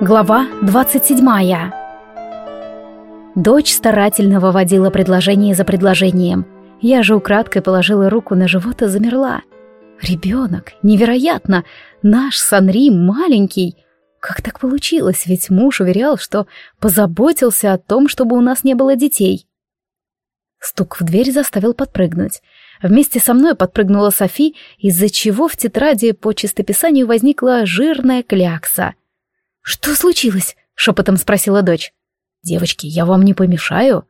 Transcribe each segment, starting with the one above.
Глава 27 Дочь старательно выводила предложение за предложением. Я же украдкой положила руку на живот и замерла. Ребенок, невероятно! Наш Санри маленький. Как так получилось? Ведь муж уверял, что позаботился о том, чтобы у нас не было детей. Стук в дверь заставил подпрыгнуть. Вместе со мной подпрыгнула Софи, из-за чего в тетради по чистописанию возникла жирная клякса — «Что случилось?» — шепотом спросила дочь. «Девочки, я вам не помешаю?»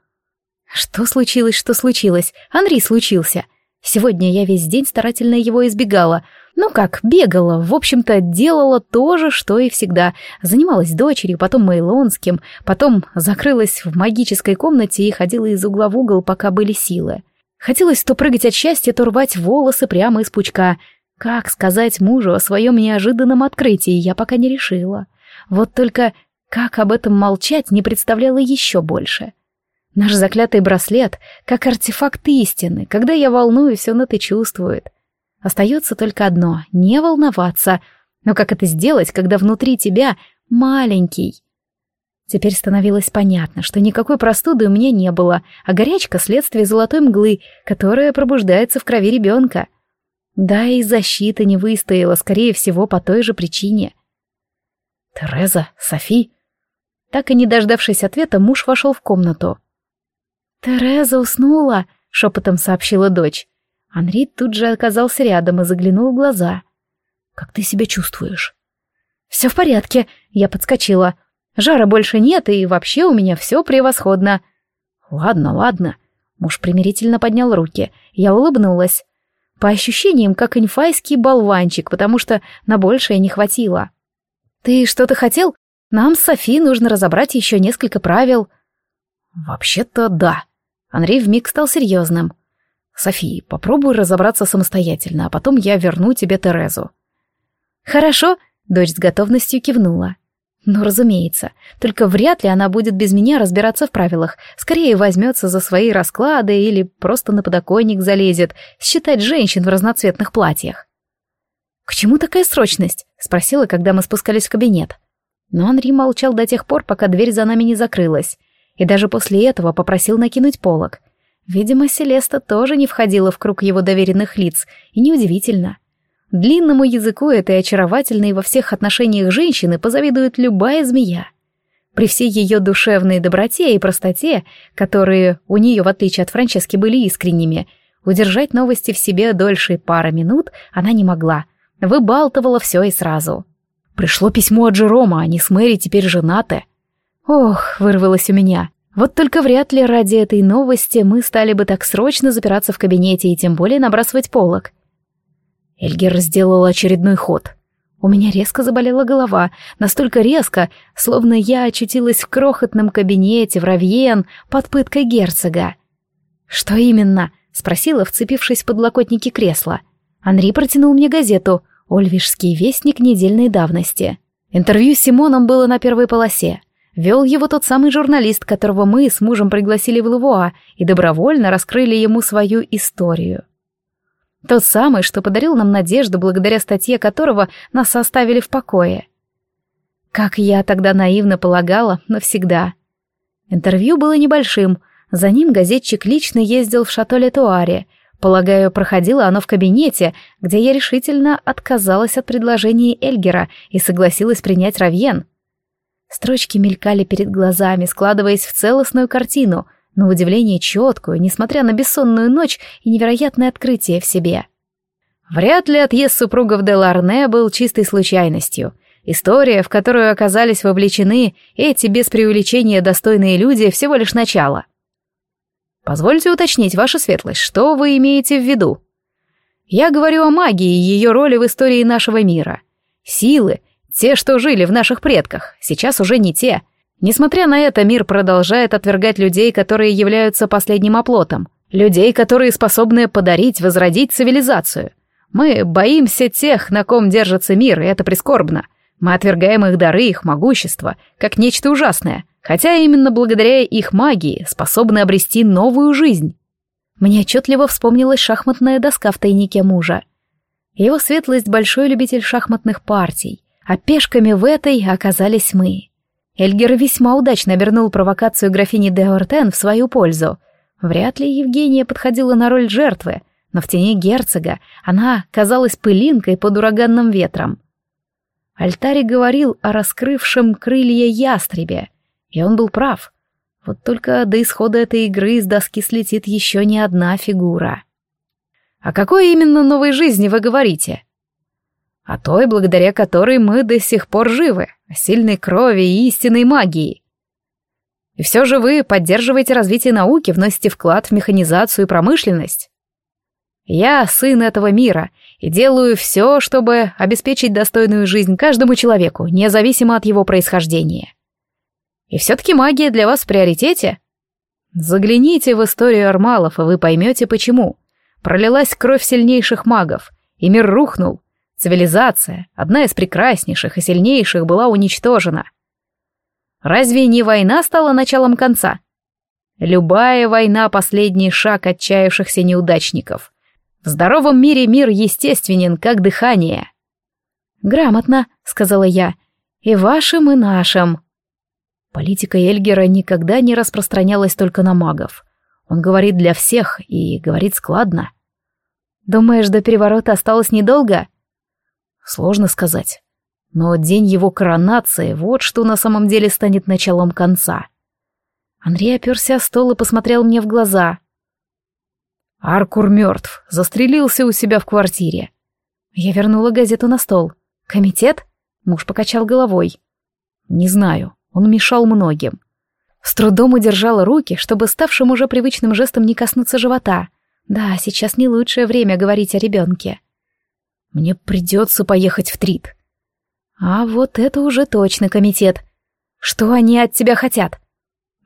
«Что случилось, что случилось? Анри случился. Сегодня я весь день старательно его избегала. Ну как, бегала, в общем-то, делала то же, что и всегда. Занималась дочерью, потом Мейлонским, потом закрылась в магической комнате и ходила из угла в угол, пока были силы. Хотелось то прыгать от счастья, то рвать волосы прямо из пучка. Как сказать мужу о своем неожиданном открытии, я пока не решила. Вот только как об этом молчать не представляла еще больше. Наш заклятый браслет, как артефакт истины, когда я волнуюсь, он это чувствует. Остается только одно — не волноваться. Но как это сделать, когда внутри тебя маленький? Теперь становилось понятно, что никакой простуды у меня не было, а горячка — следствие золотой мглы, которая пробуждается в крови ребенка. Да и защита не выстояла, скорее всего, по той же причине — «Тереза? Софи?» Так и не дождавшись ответа, муж вошел в комнату. «Тереза уснула», — шепотом сообщила дочь. Анри тут же оказался рядом и заглянул в глаза. «Как ты себя чувствуешь?» «Все в порядке», — я подскочила. «Жара больше нет, и вообще у меня все превосходно». «Ладно, ладно». Муж примирительно поднял руки. Я улыбнулась. По ощущениям, как инфайский болванчик, потому что на большее не хватило. «Ты что-то хотел? Нам с Софи нужно разобрать еще несколько правил». «Вообще-то да». Андрей вмиг стал серьезным. «Софи, попробуй разобраться самостоятельно, а потом я верну тебе Терезу». «Хорошо», — дочь с готовностью кивнула. «Ну, разумеется, только вряд ли она будет без меня разбираться в правилах, скорее возьмется за свои расклады или просто на подоконник залезет, считать женщин в разноцветных платьях». «К чему такая срочность?» — спросила, когда мы спускались в кабинет. Но Анри молчал до тех пор, пока дверь за нами не закрылась, и даже после этого попросил накинуть полог. Видимо, Селеста тоже не входила в круг его доверенных лиц, и неудивительно. Длинному языку этой очаровательной во всех отношениях женщины позавидует любая змея. При всей ее душевной доброте и простоте, которые у нее, в отличие от Франчески, были искренними, удержать новости в себе дольше пары минут она не могла, Выбалтывала все и сразу. Пришло письмо от Джерома, они с Мэри теперь женаты. Ох, вырвалось у меня. Вот только вряд ли ради этой новости мы стали бы так срочно запираться в кабинете и тем более набрасывать полок. Эльгер сделал очередной ход. У меня резко заболела голова, настолько резко, словно я очутилась в крохотном кабинете в Равьен под пыткой герцога. «Что именно?» — спросила, вцепившись в подлокотники кресла. Анри протянул мне газету. Ольвишский вестник недельной давности. Интервью с Симоном было на первой полосе. Вел его тот самый журналист, которого мы с мужем пригласили в Лавуа и добровольно раскрыли ему свою историю. Тот самый, что подарил нам надежду, благодаря статье которого нас оставили в покое. Как я тогда наивно полагала, навсегда. Интервью было небольшим, за ним газетчик лично ездил в Шато-Летуаре, Полагаю, проходило оно в кабинете, где я решительно отказалась от предложения Эльгера и согласилась принять Равьен. Строчки мелькали перед глазами, складываясь в целостную картину, на удивление четкую, несмотря на бессонную ночь и невероятное открытие в себе. Вряд ли отъезд супругов де Ларне был чистой случайностью. История, в которую оказались вовлечены эти без преувеличения достойные люди, всего лишь начало. Позвольте уточнить, ваша светлость, что вы имеете в виду? Я говорю о магии и ее роли в истории нашего мира. Силы, те, что жили в наших предках, сейчас уже не те. Несмотря на это, мир продолжает отвергать людей, которые являются последним оплотом. Людей, которые способны подарить, возродить цивилизацию. Мы боимся тех, на ком держится мир, и это прискорбно. Мы отвергаем их дары, их могущество, как нечто ужасное хотя именно благодаря их магии способны обрести новую жизнь. Мне отчетливо вспомнилась шахматная доска в тайнике мужа. Его светлость — большой любитель шахматных партий, а пешками в этой оказались мы. Эльгер весьма удачно обернул провокацию графини де Ортен в свою пользу. Вряд ли Евгения подходила на роль жертвы, но в тени герцога она казалась пылинкой под ураганным ветром. Альтари говорил о раскрывшем крылья ястребе, и он был прав. Вот только до исхода этой игры из доски слетит еще не одна фигура. «О какой именно новой жизни вы говорите?» «О той, благодаря которой мы до сих пор живы, о сильной крови и истинной магии. И все же вы поддерживаете развитие науки, вносите вклад в механизацию и промышленность. Я сын этого мира и делаю все, чтобы обеспечить достойную жизнь каждому человеку, независимо от его происхождения. И все-таки магия для вас в приоритете? Загляните в историю Армалов, и вы поймете, почему. Пролилась кровь сильнейших магов, и мир рухнул. Цивилизация, одна из прекраснейших и сильнейших, была уничтожена. Разве не война стала началом конца? Любая война — последний шаг отчаявшихся неудачников. В здоровом мире мир естественен, как дыхание. «Грамотно», — сказала я, — «и вашим, и нашим». Политика Эльгера никогда не распространялась только на магов. Он говорит для всех и говорит складно. «Думаешь, до переворота осталось недолго?» Сложно сказать. Но день его коронации — вот что на самом деле станет началом конца. Андрей оперся о стол и посмотрел мне в глаза. Аркур мертв, застрелился у себя в квартире. Я вернула газету на стол. «Комитет?» Муж покачал головой. «Не знаю. Он мешал многим. С трудом удержала руки, чтобы ставшим уже привычным жестом не коснуться живота. Да, сейчас не лучшее время говорить о ребенке. Мне придется поехать в Трит. А вот это уже точно комитет. Что они от тебя хотят?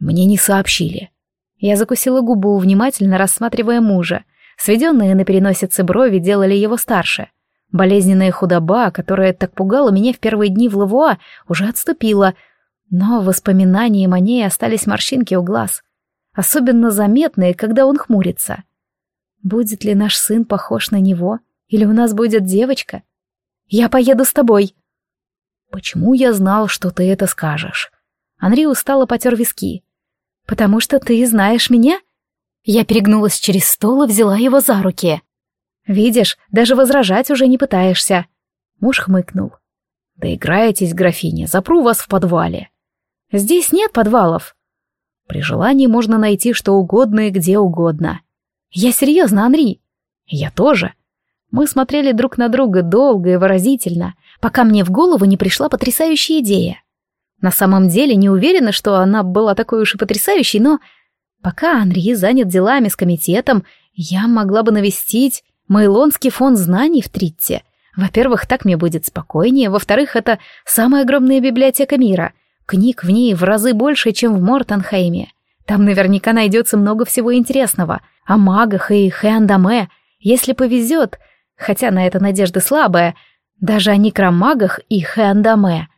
Мне не сообщили. Я закусила губу, внимательно рассматривая мужа. Сведенные на переносице брови делали его старше. Болезненная худоба, которая так пугала меня в первые дни в Лавуа, уже отступила — но воспоминанием о ней остались морщинки у глаз, особенно заметные, когда он хмурится. Будет ли наш сын похож на него, или у нас будет девочка? Я поеду с тобой. Почему я знал, что ты это скажешь? Анри устало потер виски. Потому что ты знаешь меня? Я перегнулась через стол и взяла его за руки. Видишь, даже возражать уже не пытаешься. Муж хмыкнул. Да играетесь, графиня, запру вас в подвале. Здесь нет подвалов. При желании можно найти что угодно и где угодно. Я серьезно, Анри. Я тоже. Мы смотрели друг на друга долго и выразительно, пока мне в голову не пришла потрясающая идея. На самом деле не уверена, что она была такой уж и потрясающей, но пока Анри занят делами с комитетом, я могла бы навестить Мейлонский фонд знаний в Тритте. Во-первых, так мне будет спокойнее, во-вторых, это самая огромная библиотека мира — Книг в ней в разы больше, чем в Мортенхейме. Там наверняка найдется много всего интересного. О магах и Хэандаме, если повезет, хотя на это надежда слабая, даже о некромагах и Хэандаме.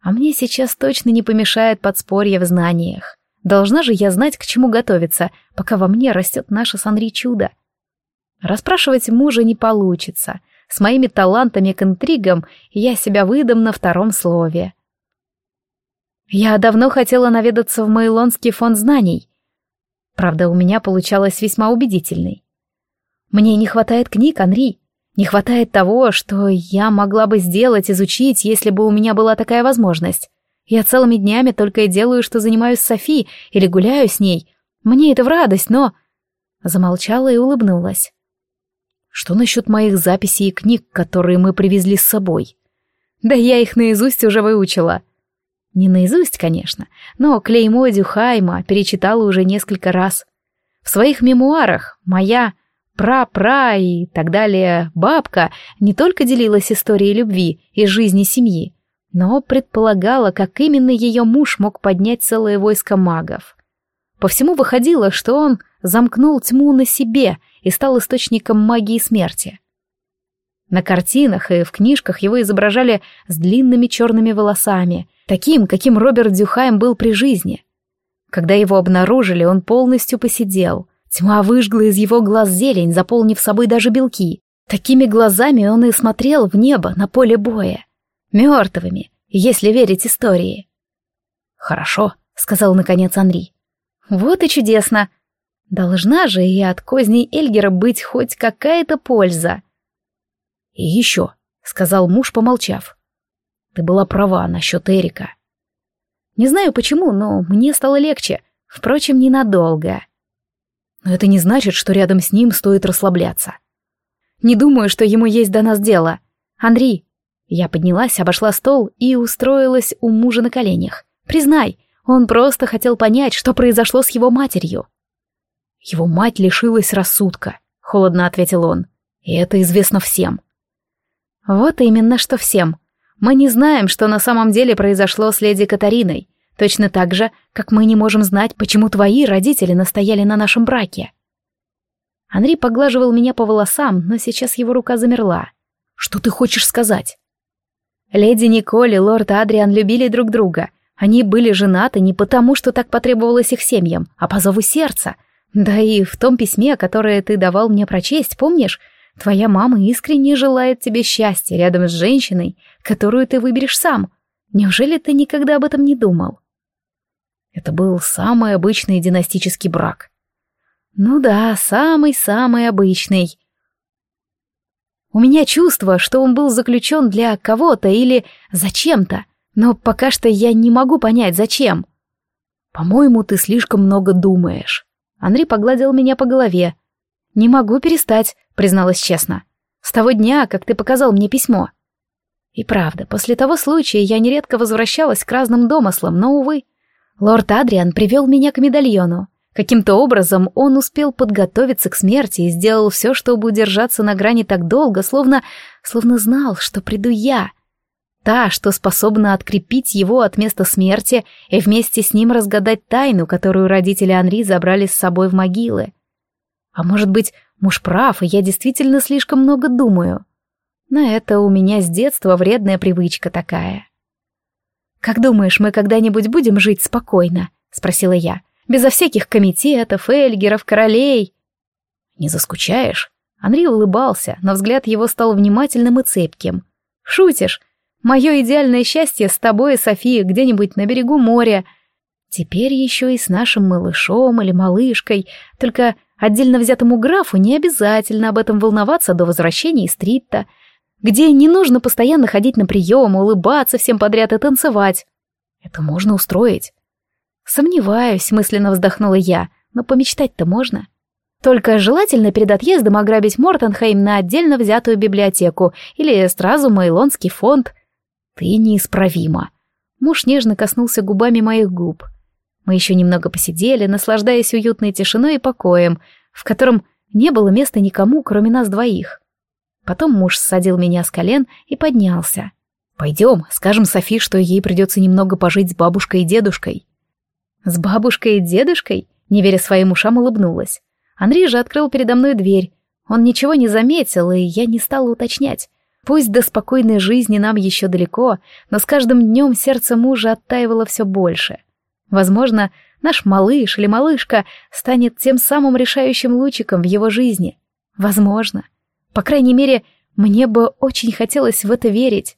А мне сейчас точно не помешает подспорье в знаниях. Должна же я знать, к чему готовиться, пока во мне растет наше Санри чудо. Расспрашивать мужа не получится. С моими талантами к интригам я себя выдам на втором слове. Я давно хотела наведаться в Мейлонский фонд знаний. Правда, у меня получалось весьма убедительной. Мне не хватает книг, Анри. Не хватает того, что я могла бы сделать, изучить, если бы у меня была такая возможность. Я целыми днями только и делаю, что занимаюсь Софи или гуляю с ней. Мне это в радость, но...» Замолчала и улыбнулась. «Что насчет моих записей и книг, которые мы привезли с собой?» «Да я их наизусть уже выучила», не наизусть, конечно, но клеймо Дюхайма перечитала уже несколько раз. В своих мемуарах моя пра-пра и так далее бабка не только делилась историей любви и жизни семьи, но предполагала, как именно ее муж мог поднять целое войско магов. По всему выходило, что он замкнул тьму на себе и стал источником магии смерти. На картинах и в книжках его изображали с длинными черными волосами, таким, каким Роберт Дюхайм был при жизни. Когда его обнаружили, он полностью посидел. Тьма выжгла из его глаз зелень, заполнив собой даже белки. Такими глазами он и смотрел в небо на поле боя. Мертвыми, если верить истории. «Хорошо», — сказал наконец Анри. «Вот и чудесно. Должна же и от козней Эльгера быть хоть какая-то польза». «И еще», — сказал муж, помолчав. «Ты была права насчет Эрика». Не знаю почему, но мне стало легче. Впрочем, ненадолго. Но это не значит, что рядом с ним стоит расслабляться. Не думаю, что ему есть до нас дело. Андрей. Я поднялась, обошла стол и устроилась у мужа на коленях. Признай, он просто хотел понять, что произошло с его матерью. Его мать лишилась рассудка, холодно ответил он. И это известно всем. Вот именно что всем. Мы не знаем, что на самом деле произошло с леди Катариной, точно так же, как мы не можем знать, почему твои родители настояли на нашем браке. Андрей поглаживал меня по волосам, но сейчас его рука замерла. Что ты хочешь сказать? Леди Николь и лорд Адриан любили друг друга. Они были женаты не потому, что так потребовалось их семьям, а по зову сердца. Да и в том письме, которое ты давал мне прочесть, помнишь, Твоя мама искренне желает тебе счастья рядом с женщиной, которую ты выберешь сам. Неужели ты никогда об этом не думал? Это был самый обычный династический брак. Ну да, самый-самый обычный. У меня чувство, что он был заключен для кого-то или зачем-то, но пока что я не могу понять, зачем. По-моему, ты слишком много думаешь. Андрей погладил меня по голове. Не могу перестать призналась честно. «С того дня, как ты показал мне письмо». И правда, после того случая я нередко возвращалась к разным домыслам, но, увы. Лорд Адриан привел меня к медальону. Каким-то образом он успел подготовиться к смерти и сделал все, чтобы удержаться на грани так долго, словно... словно знал, что приду я. Та, что способна открепить его от места смерти и вместе с ним разгадать тайну, которую родители Анри забрали с собой в могилы. А может быть, Муж прав, и я действительно слишком много думаю. На это у меня с детства вредная привычка такая. «Как думаешь, мы когда-нибудь будем жить спокойно?» — спросила я. «Безо всяких комитетов, эльгеров, королей». «Не заскучаешь?» Андрей улыбался, но взгляд его стал внимательным и цепким. «Шутишь? Мое идеальное счастье с тобой и Софией где-нибудь на берегу моря. Теперь еще и с нашим малышом или малышкой, только Отдельно взятому графу не обязательно об этом волноваться до возвращения из Стритта, где не нужно постоянно ходить на прием, улыбаться всем подряд и танцевать. Это можно устроить. Сомневаюсь, мысленно вздохнула я, но помечтать-то можно. Только желательно перед отъездом ограбить Мортенхейм на отдельно взятую библиотеку или сразу Мейлонский фонд. Ты неисправима. Муж нежно коснулся губами моих губ. Мы еще немного посидели, наслаждаясь уютной тишиной и покоем, в котором не было места никому, кроме нас двоих. Потом муж ссадил меня с колен и поднялся. «Пойдем, скажем Софи, что ей придется немного пожить с бабушкой и дедушкой». «С бабушкой и дедушкой?» Не веря своим ушам, улыбнулась. Андрей же открыл передо мной дверь. Он ничего не заметил, и я не стала уточнять. Пусть до спокойной жизни нам еще далеко, но с каждым днем сердце мужа оттаивало все больше. Возможно, наш малыш или малышка станет тем самым решающим лучиком в его жизни. Возможно. По крайней мере, мне бы очень хотелось в это верить.